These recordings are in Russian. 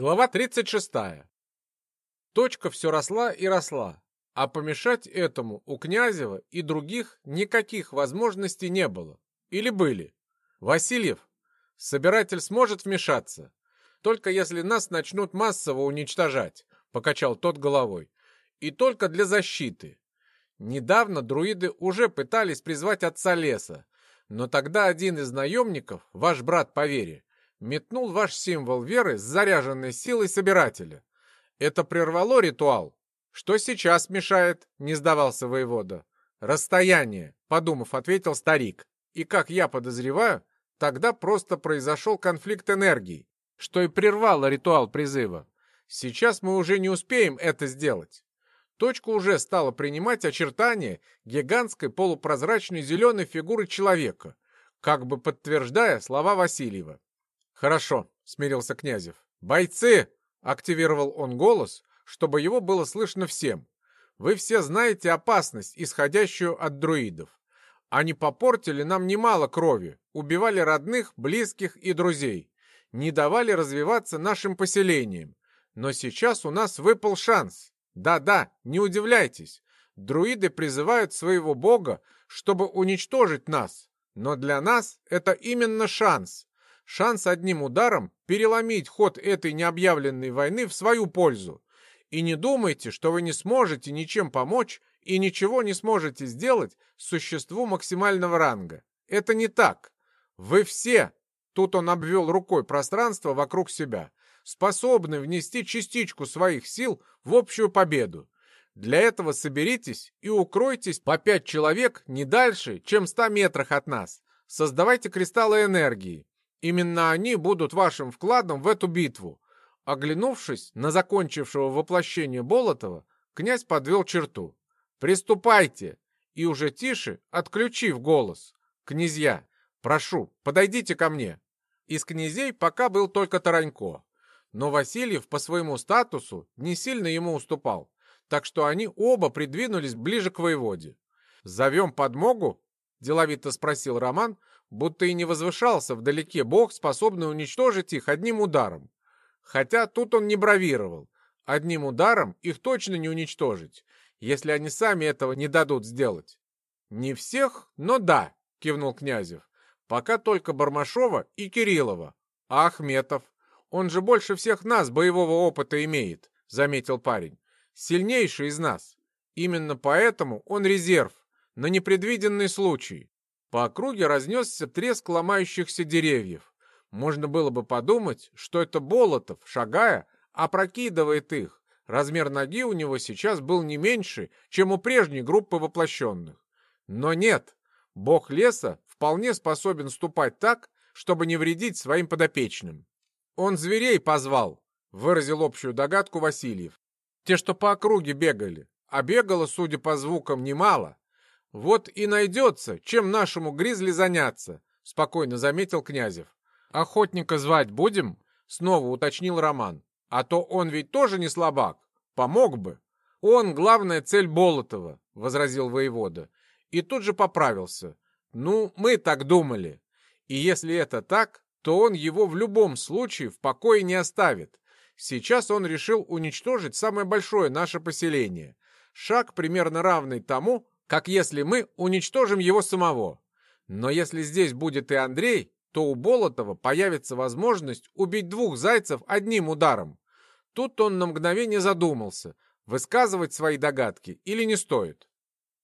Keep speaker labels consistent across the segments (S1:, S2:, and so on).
S1: Глава 36. Точка все росла и росла, а помешать этому у Князева и других никаких возможностей не было. Или были? Васильев, собиратель сможет вмешаться, только если нас начнут массово уничтожать, покачал тот головой. И только для защиты. Недавно друиды уже пытались призвать отца леса, но тогда один из наемников, ваш брат по вере, метнул ваш символ веры с заряженной силой собирателя. Это прервало ритуал. Что сейчас мешает, не сдавался воевода. Расстояние, подумав, ответил старик. И как я подозреваю, тогда просто произошел конфликт энергий, что и прервало ритуал призыва. Сейчас мы уже не успеем это сделать. Точка уже стала принимать очертания гигантской полупрозрачной зеленой фигуры человека, как бы подтверждая слова Васильева. «Хорошо», — смирился Князев. «Бойцы!» — активировал он голос, чтобы его было слышно всем. «Вы все знаете опасность, исходящую от друидов. Они попортили нам немало крови, убивали родных, близких и друзей, не давали развиваться нашим поселениям. Но сейчас у нас выпал шанс. Да-да, не удивляйтесь. Друиды призывают своего бога, чтобы уничтожить нас. Но для нас это именно шанс шанс одним ударом переломить ход этой необъявленной войны в свою пользу. И не думайте, что вы не сможете ничем помочь и ничего не сможете сделать существу максимального ранга. Это не так. Вы все, тут он обвел рукой пространство вокруг себя, способны внести частичку своих сил в общую победу. Для этого соберитесь и укройтесь по пять человек не дальше, чем в ста метрах от нас. Создавайте кристаллы энергии, Именно они будут вашим вкладом в эту битву. Оглянувшись на закончившего воплощение Болотова, князь подвел черту. «Приступайте!» И уже тише, отключив голос. «Князья, прошу, подойдите ко мне!» Из князей пока был только Таранько. Но Васильев по своему статусу не сильно ему уступал, так что они оба придвинулись ближе к воеводе. «Зовем подмогу?» — деловито спросил Роман, будто и не возвышался вдалеке бог, способный уничтожить их одним ударом. Хотя тут он не бравировал. Одним ударом их точно не уничтожить, если они сами этого не дадут сделать. «Не всех, но да», — кивнул Князев. «Пока только Бармашова и Кириллова. А Ахметов? Он же больше всех нас боевого опыта имеет», — заметил парень. «Сильнейший из нас. Именно поэтому он резерв, на непредвиденный случай. По округе разнесся треск ломающихся деревьев. Можно было бы подумать, что это Болотов, шагая, опрокидывает их. Размер ноги у него сейчас был не меньше, чем у прежней группы воплощенных. Но нет, бог леса вполне способен ступать так, чтобы не вредить своим подопечным. Он зверей позвал, выразил общую догадку Васильев. Те, что по округе бегали, а бегало, судя по звукам, немало. «Вот и найдется, чем нашему гризли заняться», — спокойно заметил Князев. «Охотника звать будем?» — снова уточнил Роман. «А то он ведь тоже не слабак. Помог бы». «Он — главная цель Болотова», — возразил воевода. И тут же поправился. «Ну, мы так думали. И если это так, то он его в любом случае в покое не оставит. Сейчас он решил уничтожить самое большое наше поселение. Шаг примерно равный тому, как если мы уничтожим его самого. Но если здесь будет и Андрей, то у Болотова появится возможность убить двух зайцев одним ударом. Тут он на мгновение задумался, высказывать свои догадки или не стоит.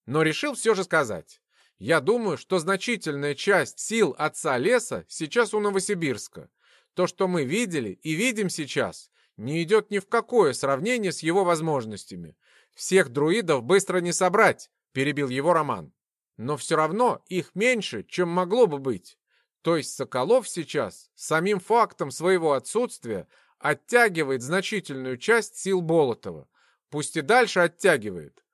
S1: Но решил все же сказать. Я думаю, что значительная часть сил отца леса сейчас у Новосибирска. То, что мы видели и видим сейчас, не идет ни в какое сравнение с его возможностями. Всех друидов быстро не собрать, перебил его Роман. Но все равно их меньше, чем могло бы быть. То есть Соколов сейчас самим фактом своего отсутствия оттягивает значительную часть сил Болотова. Пусть и дальше оттягивает.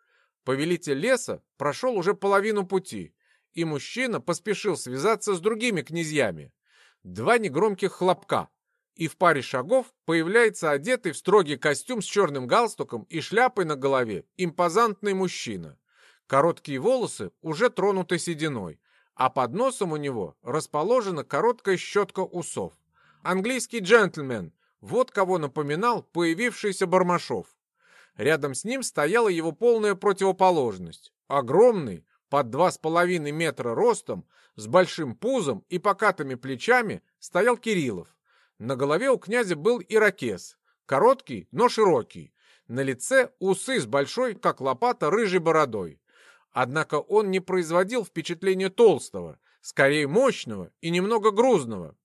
S1: Повелитель леса прошел уже половину пути, и мужчина поспешил связаться с другими князьями. Два негромких хлопка, и в паре шагов появляется одетый в строгий костюм с черным галстуком и шляпой на голове импозантный мужчина. Короткие волосы уже тронуты сединой, а под носом у него расположена короткая щетка усов. Английский джентльмен, Вот кого напоминал появившийся Бармашов. Рядом с ним стояла его полная противоположность. Огромный, под два с половиной метра ростом, с большим пузом и покатыми плечами стоял Кириллов. На голове у князя был ирокез, короткий, но широкий. На лице усы с большой, как лопата, рыжей бородой. Однако он не производил впечатления толстого, скорее мощного и немного грузного.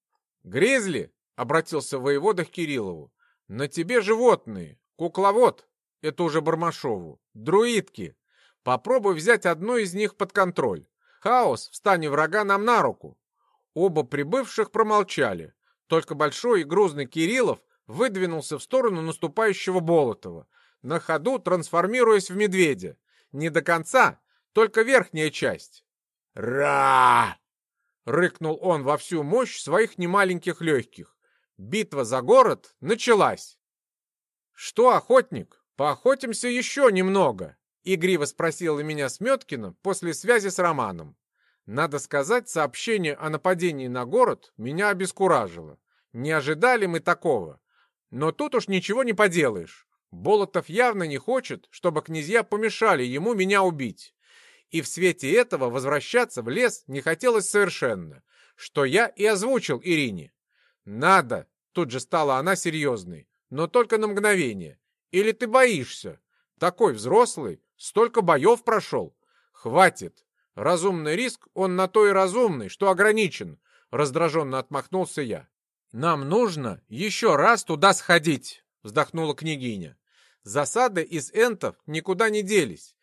S1: «Гризли!» — обратился воевода к Кириллову. «На тебе животные, кукловод!» — это уже Бармашову. «Друидки! Попробуй взять одну из них под контроль. Хаос в стане врага нам на руку!» Оба прибывших промолчали. Только большой и грузный Кириллов выдвинулся в сторону наступающего Болотова, на ходу трансформируясь в медведя. Не до конца, только верхняя часть. «Ра!» — рыкнул он во всю мощь своих немаленьких легких. Битва за город началась. «Что, охотник, поохотимся еще немного?» — игриво спросила меня Сметкина после связи с Романом. Надо сказать, сообщение о нападении на город меня обескуражило. Не ожидали мы такого. Но тут уж ничего не поделаешь. Болотов явно не хочет, чтобы князья помешали ему меня убить и в свете этого возвращаться в лес не хотелось совершенно, что я и озвучил Ирине. «Надо!» — тут же стала она серьезной, но только на мгновение. «Или ты боишься? Такой взрослый, столько боев прошел. Хватит! Разумный риск, он на то и разумный, что ограничен!» — раздраженно отмахнулся я. «Нам нужно еще раз туда сходить!» — вздохнула княгиня. Засады из энтов никуда не делись.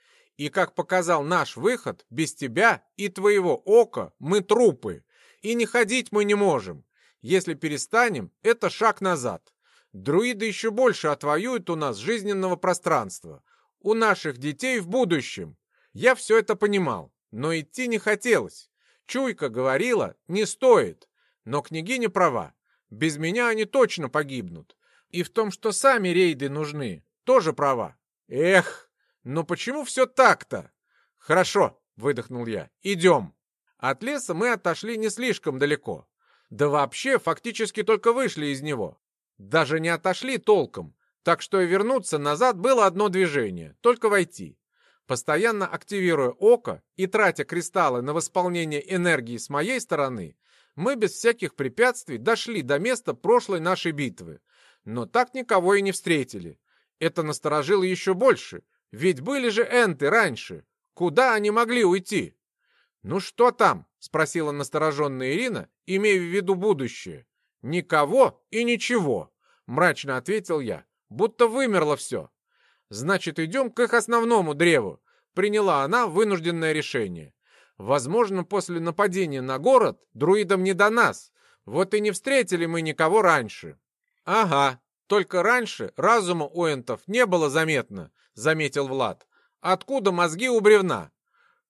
S1: И, как показал наш выход, без тебя и твоего ока мы трупы. И не ходить мы не можем. Если перестанем, это шаг назад. Друиды еще больше отвоюют у нас жизненного пространства. У наших детей в будущем. Я все это понимал, но идти не хотелось. Чуйка говорила, не стоит. Но княгиня права. Без меня они точно погибнут. И в том, что сами рейды нужны, тоже права. Эх! Но почему все так-то? Хорошо, выдохнул я. Идем. От леса мы отошли не слишком далеко. Да вообще, фактически только вышли из него. Даже не отошли толком. Так что и вернуться назад было одно движение, только войти. Постоянно активируя око и тратя кристаллы на восполнение энергии с моей стороны, мы без всяких препятствий дошли до места прошлой нашей битвы. Но так никого и не встретили. Это насторожило еще больше, ведь были же энты раньше. Куда они могли уйти? «Ну что там?» — спросила настороженная Ирина, имея в виду будущее. «Никого и ничего», — мрачно ответил я, будто вымерло все. «Значит, идем к их основному древу», — приняла она вынужденное решение. «Возможно, после нападения на город друидам не до нас, вот и не встретили мы никого раньше». «Ага, только раньше разума у энтов не было заметно, — заметил Влад. «Откуда мозги у бревна?»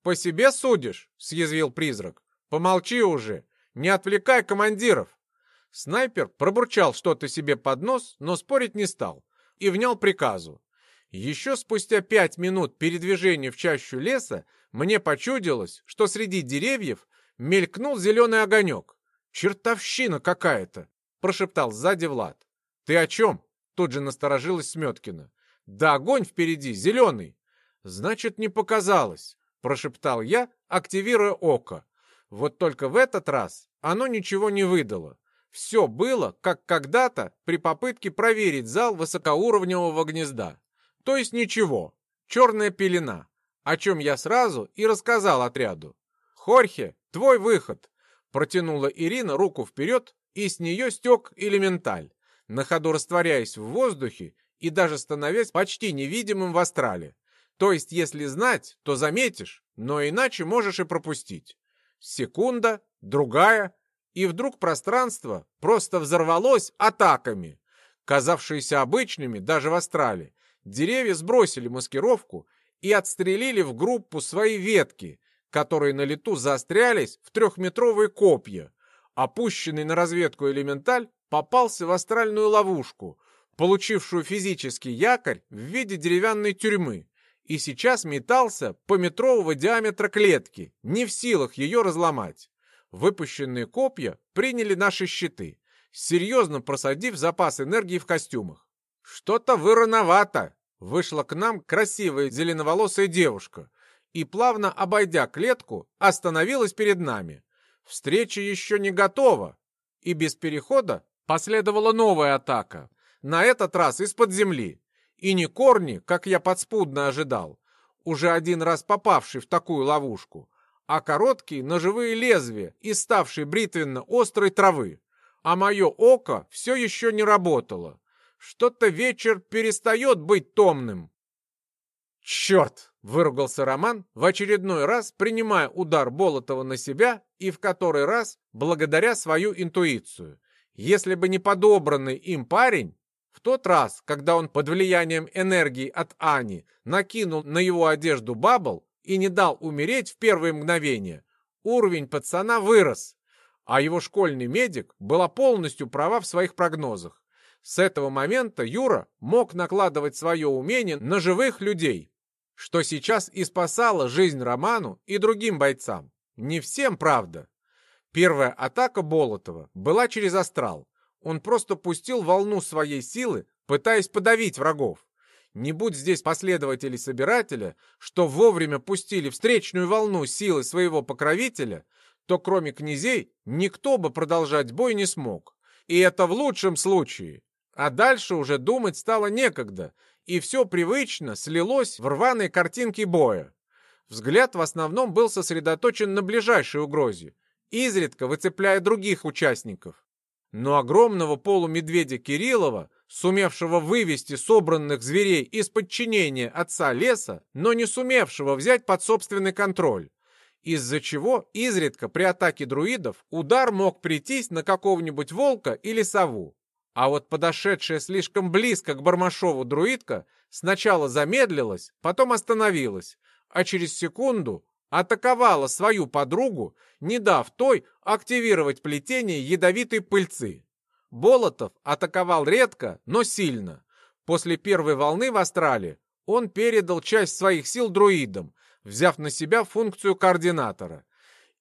S1: «По себе судишь?» — съязвил призрак. «Помолчи уже! Не отвлекай командиров!» Снайпер пробурчал что-то себе под нос, но спорить не стал и внял приказу. Еще спустя пять минут передвижения в чащу леса мне почудилось, что среди деревьев мелькнул зеленый огонек. «Чертовщина какая-то!» — прошептал сзади Влад. «Ты о чем?» — тут же насторожилась Сметкина. Да огонь впереди зеленый. Значит, не показалось, прошептал я, активируя око. Вот только в этот раз оно ничего не выдало. Все было, как когда-то при попытке проверить зал высокоуровневого гнезда. То есть ничего. Черная пелена. О чем я сразу и рассказал отряду. «Хорхе, твой выход!» Протянула Ирина руку вперед, и с нее стек элементаль, на ходу растворяясь в воздухе и даже становясь почти невидимым в астрале. То есть, если знать, то заметишь, но иначе можешь и пропустить. Секунда, другая, и вдруг пространство просто взорвалось атаками, казавшиеся обычными даже в астрале. Деревья сбросили маскировку и отстрелили в группу свои ветки, которые на лету заострялись в трехметровые копья. Опущенный на разведку элементаль попался в астральную ловушку, получившую физический якорь в виде деревянной тюрьмы, и сейчас метался по метрового диаметра клетки, не в силах ее разломать. Выпущенные копья приняли наши щиты. серьезно просадив запас энергии в костюмах. «Что-то вы рановато!» Вышла к нам красивая зеленоволосая девушка и, плавно обойдя клетку, остановилась перед нами. Встреча еще не готова, и без перехода последовала новая атака, на этот раз из-под земли. И не корни, как я подспудно ожидал, уже один раз попавший в такую ловушку, а короткие ножевые лезвия из ставшей бритвенно-острой травы. А мое око все еще не работало. Что-то вечер перестает быть томным. «Черт!» — выругался Роман, в очередной раз принимая удар Болотова на себя и в который раз благодаря свою интуицию. Если бы не подобранный им парень, в тот раз, когда он под влиянием энергии от Ани накинул на его одежду бабл и не дал умереть в первые мгновения, уровень пацана вырос, а его школьный медик была полностью права в своих прогнозах. С этого момента Юра мог накладывать свое умение на живых людей, что сейчас и спасало жизнь Роману и другим бойцам. Не всем, правда. Первая атака Болотова была через астрал. Он просто пустил волну своей силы, пытаясь подавить врагов. Не будь здесь последователей Собирателя, что вовремя пустили встречную волну силы своего покровителя, то кроме князей никто бы продолжать бой не смог. И это в лучшем случае. А дальше уже думать стало некогда, и все привычно слилось в рваной картинке боя. Взгляд в основном был сосредоточен на ближайшей угрозе, изредка выцепляя других участников. Но огромного полумедведя Кириллова, сумевшего вывести собранных зверей из подчинения отца леса, но не сумевшего взять под собственный контроль, из-за чего изредка при атаке друидов удар мог прийтись на какого-нибудь волка или сову. А вот подошедшая слишком близко к Бармашову друидка сначала замедлилась, потом остановилась, а через секунду атаковала свою подругу, не дав той активировать плетение ядовитой пыльцы. Болотов атаковал редко, но сильно. После первой волны в Астрале он передал часть своих сил друидам, взяв на себя функцию координатора.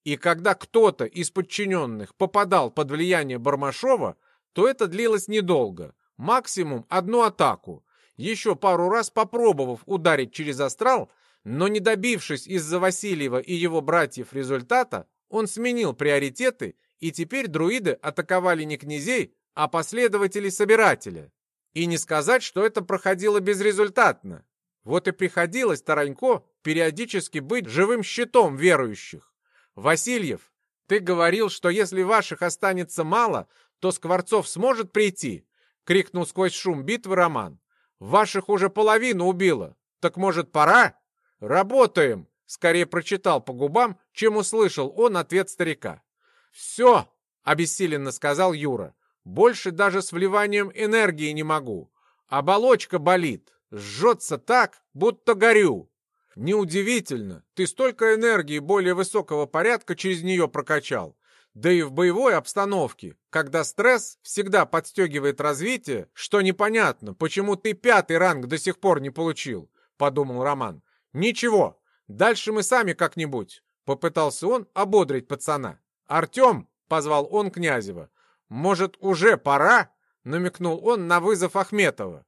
S1: И когда кто-то из подчиненных попадал под влияние Бармашова, то это длилось недолго, максимум одну атаку. Еще пару раз попробовав ударить через астрал, но не добившись из-за Васильева и его братьев результата, он сменил приоритеты, и теперь друиды атаковали не князей, а последователей Собирателя. И не сказать, что это проходило безрезультатно. Вот и приходилось Таранько периодически быть живым щитом верующих. «Васильев, ты говорил, что если ваших останется мало, то Скворцов сможет прийти?» — крикнул сквозь шум битвы Роман. «Ваших уже половину убило. Так, может, пора?» «Работаем!» — скорее прочитал по губам, чем услышал он ответ старика. «Все!» — обессиленно сказал Юра. «Больше даже с вливанием энергии не могу. Оболочка болит, жжется так, будто горю». «Неудивительно, ты столько энергии более высокого порядка через нее прокачал. Да и в боевой обстановке, когда стресс всегда подстегивает развитие, что непонятно, почему ты пятый ранг до сих пор не получил, подумал Роман. Ничего, дальше мы сами как-нибудь. Попытался он ободрить пацана. Артем, позвал он Князева. Может, уже пора? Намекнул он на вызов Ахметова.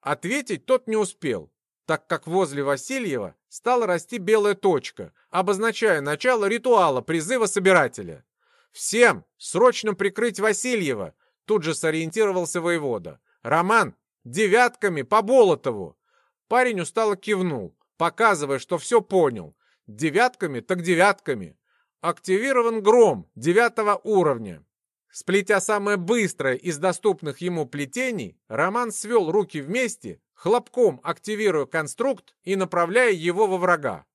S1: Ответить тот не успел, так как возле Васильева стала расти белая точка, обозначая начало ритуала призыва собирателя. «Всем срочно прикрыть Васильева!» Тут же сориентировался воевода. «Роман, девятками по Болотову!» Парень устало кивнул, показывая, что все понял. Девятками так девятками. Активирован гром девятого уровня. Сплетя самое быстрое из доступных ему плетений, Роман свел руки вместе, хлопком активируя конструкт и направляя его во врага.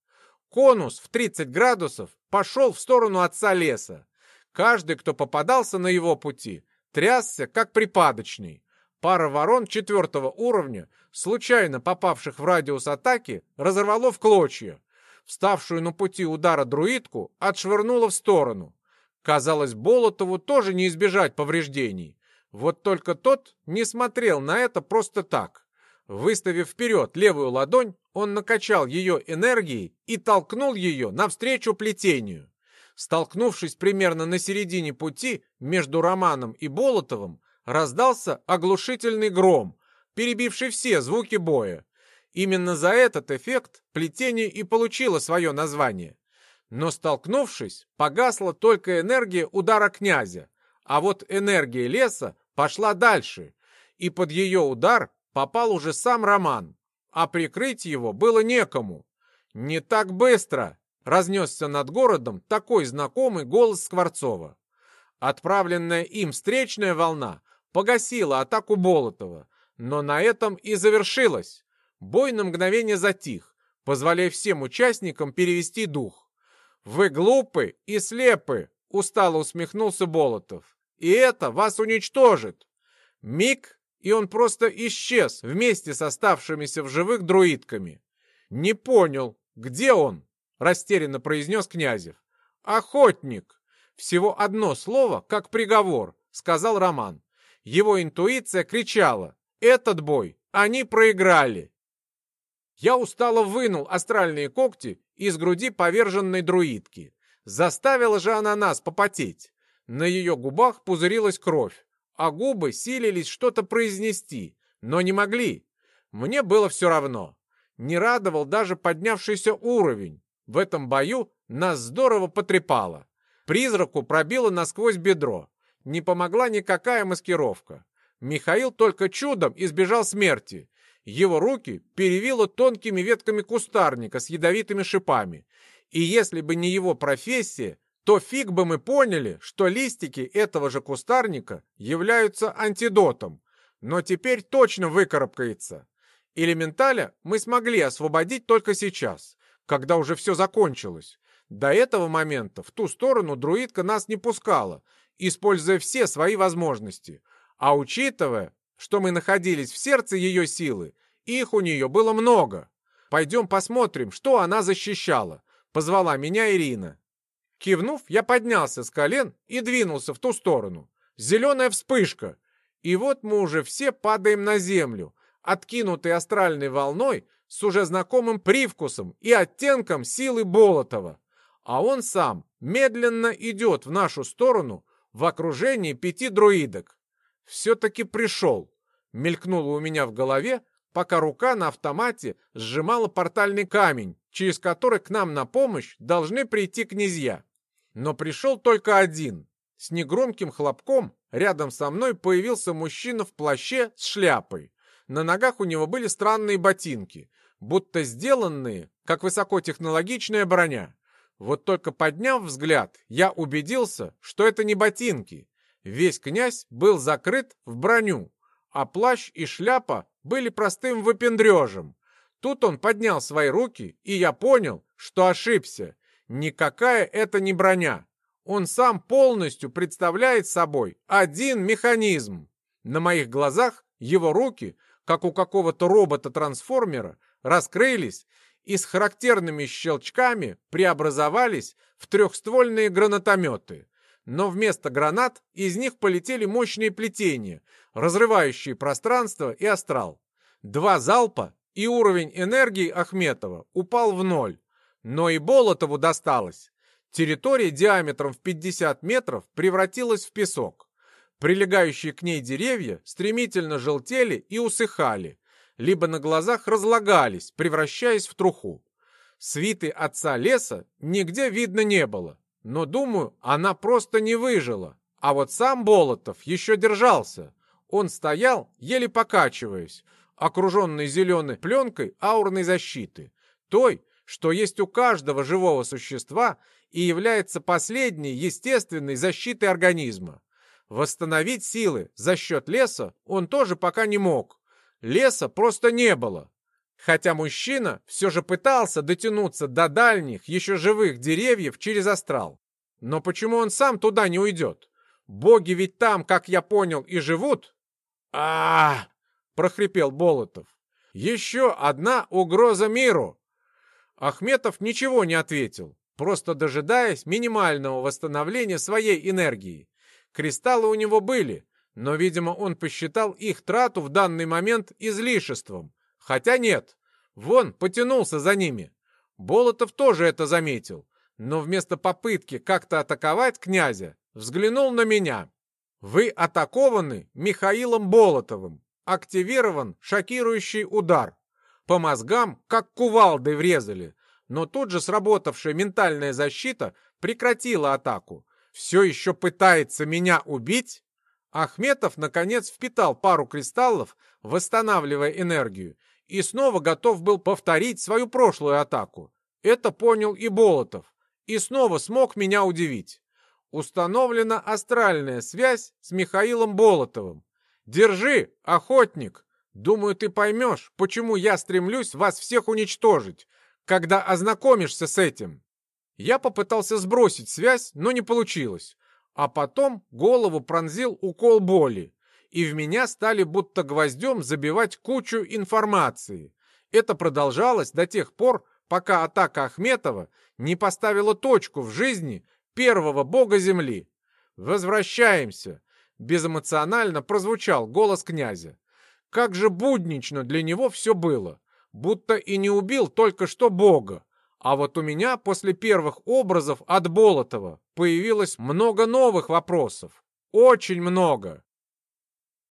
S1: Конус в 30 градусов пошел в сторону отца леса. Каждый, кто попадался на его пути, трясся, как припадочный. Пара ворон четвертого уровня, случайно попавших в радиус атаки, разорвало в клочья. Вставшую на пути удара друидку отшвырнуло в сторону. Казалось, Болотову тоже не избежать повреждений. Вот только тот не смотрел на это просто так. Выставив вперед левую ладонь, он накачал ее энергией и толкнул ее навстречу плетению. Столкнувшись примерно на середине пути между Романом и Болотовым, раздался оглушительный гром, перебивший все звуки боя. Именно за этот эффект плетение и получило свое название. Но столкнувшись, погасла только энергия удара князя, а вот энергия леса пошла дальше, и под ее удар попал уже сам Роман, а прикрыть его было некому. «Не так быстро!» — разнесся над городом такой знакомый голос Скворцова. Отправленная им встречная волна погасила атаку Болотова, но на этом и завершилась. Бой на мгновение затих, позволяя всем участникам перевести дух. «Вы глупы и слепы!» — устало усмехнулся Болотов. «И это вас уничтожит!» Миг, и он просто исчез вместе с оставшимися в живых друидками. «Не понял, где он?» — растерянно произнес Князев. «Охотник!» Всего одно слово, как приговор, сказал Роман. Его интуиция кричала. Этот бой они проиграли. Я устало вынул астральные когти из груди поверженной друидки. Заставила же она нас попотеть. На ее губах пузырилась кровь, а губы силились что-то произнести, но не могли. Мне было все равно. Не радовал даже поднявшийся уровень. В этом бою нас здорово потрепало. Призраку пробило насквозь бедро. Не помогла никакая маскировка. Михаил только чудом избежал смерти. Его руки перевило тонкими ветками кустарника с ядовитыми шипами. И если бы не его профессия, то фиг бы мы поняли, что листики этого же кустарника являются антидотом. Но теперь точно выкарабкается. Элементаля мы смогли освободить только сейчас, когда уже все закончилось. До этого момента в ту сторону друидка нас не пускала, используя все свои возможности. А учитывая, что мы находились в сердце ее силы, их у нее было много. Пойдем посмотрим, что она защищала, позвала меня Ирина. Кивнув, я поднялся с колен и двинулся в ту сторону. Зеленая вспышка. И вот мы уже все падаем на землю, откинутые астральной волной с уже знакомым привкусом и оттенком силы Болотова а он сам медленно идет в нашу сторону в окружении пяти друидок. «Все-таки пришел», — мелькнуло у меня в голове, пока рука на автомате сжимала портальный камень, через который к нам на помощь должны прийти князья. Но пришел только один. С негромким хлопком рядом со мной появился мужчина в плаще с шляпой. На ногах у него были странные ботинки, будто сделанные, как высокотехнологичная броня. Вот только подняв взгляд, я убедился, что это не ботинки. Весь князь был закрыт в броню, а плащ и шляпа были простым выпендрежем. Тут он поднял свои руки, и я понял, что ошибся. Никакая это не броня. Он сам полностью представляет собой один механизм. На моих глазах его руки, как у какого-то робота-трансформера, раскрылись, и с характерными щелчками преобразовались в трехствольные гранатометы. Но вместо гранат из них полетели мощные плетения, разрывающие пространство и астрал. Два залпа, и уровень энергии Ахметова упал в ноль. Но и Болотову досталось. Территория диаметром в 50 метров превратилась в песок. Прилегающие к ней деревья стремительно желтели и усыхали, либо на глазах разлагались, превращаясь в труху. Свиты отца леса нигде видно не было, но, думаю, она просто не выжила. А вот сам Болотов еще держался. Он стоял, еле покачиваясь, окруженный зеленой пленкой аурной защиты, той, что есть у каждого живого существа и является последней естественной защитой организма. Восстановить силы за счет леса он тоже пока не мог, Леса просто не было. Хотя мужчина все же пытался дотянуться до дальних, еще живых деревьев через астрал. Но почему он сам туда не уйдет? Боги ведь там, как я понял, и живут. а, прохрипел Болотов. «Еще одна угроза миру!» Ахметов ничего не ответил, просто дожидаясь минимального восстановления своей энергии. Кристаллы у него были, но, видимо, он посчитал их трату в данный момент излишеством. Хотя нет, вон потянулся за ними. Болотов тоже это заметил. но вместо попытки как-то атаковать князя, взглянул на меня. Вы атакованы Михаилом Болотовым. Активирован шокирующий удар. По мозгам, как кувалдой врезали, но тут же сработавшая ментальная защита прекратила атаку. Все еще пытается меня убить? Ахметов, наконец, впитал пару кристаллов, восстанавливая энергию, и снова готов был повторить свою прошлую атаку. Это понял и Болотов, и снова смог меня удивить. Установлена астральная связь с Михаилом Болотовым. Держи, охотник! Думаю, ты поймешь, почему я стремлюсь вас всех уничтожить, когда ознакомишься с этим. Я попытался сбросить связь, но не получилось. А потом голову пронзил укол боли, и в меня стали будто гвоздем забивать кучу информации. Это продолжалось до тех пор, пока атака Ахметова не поставила точку в жизни первого бога земли. «Возвращаемся!» — безэмоционально прозвучал голос князя. Как же буднично для него все было, будто и не убил только что бога. А вот у меня после первых образов от Болотова появилось много новых вопросов. Очень много.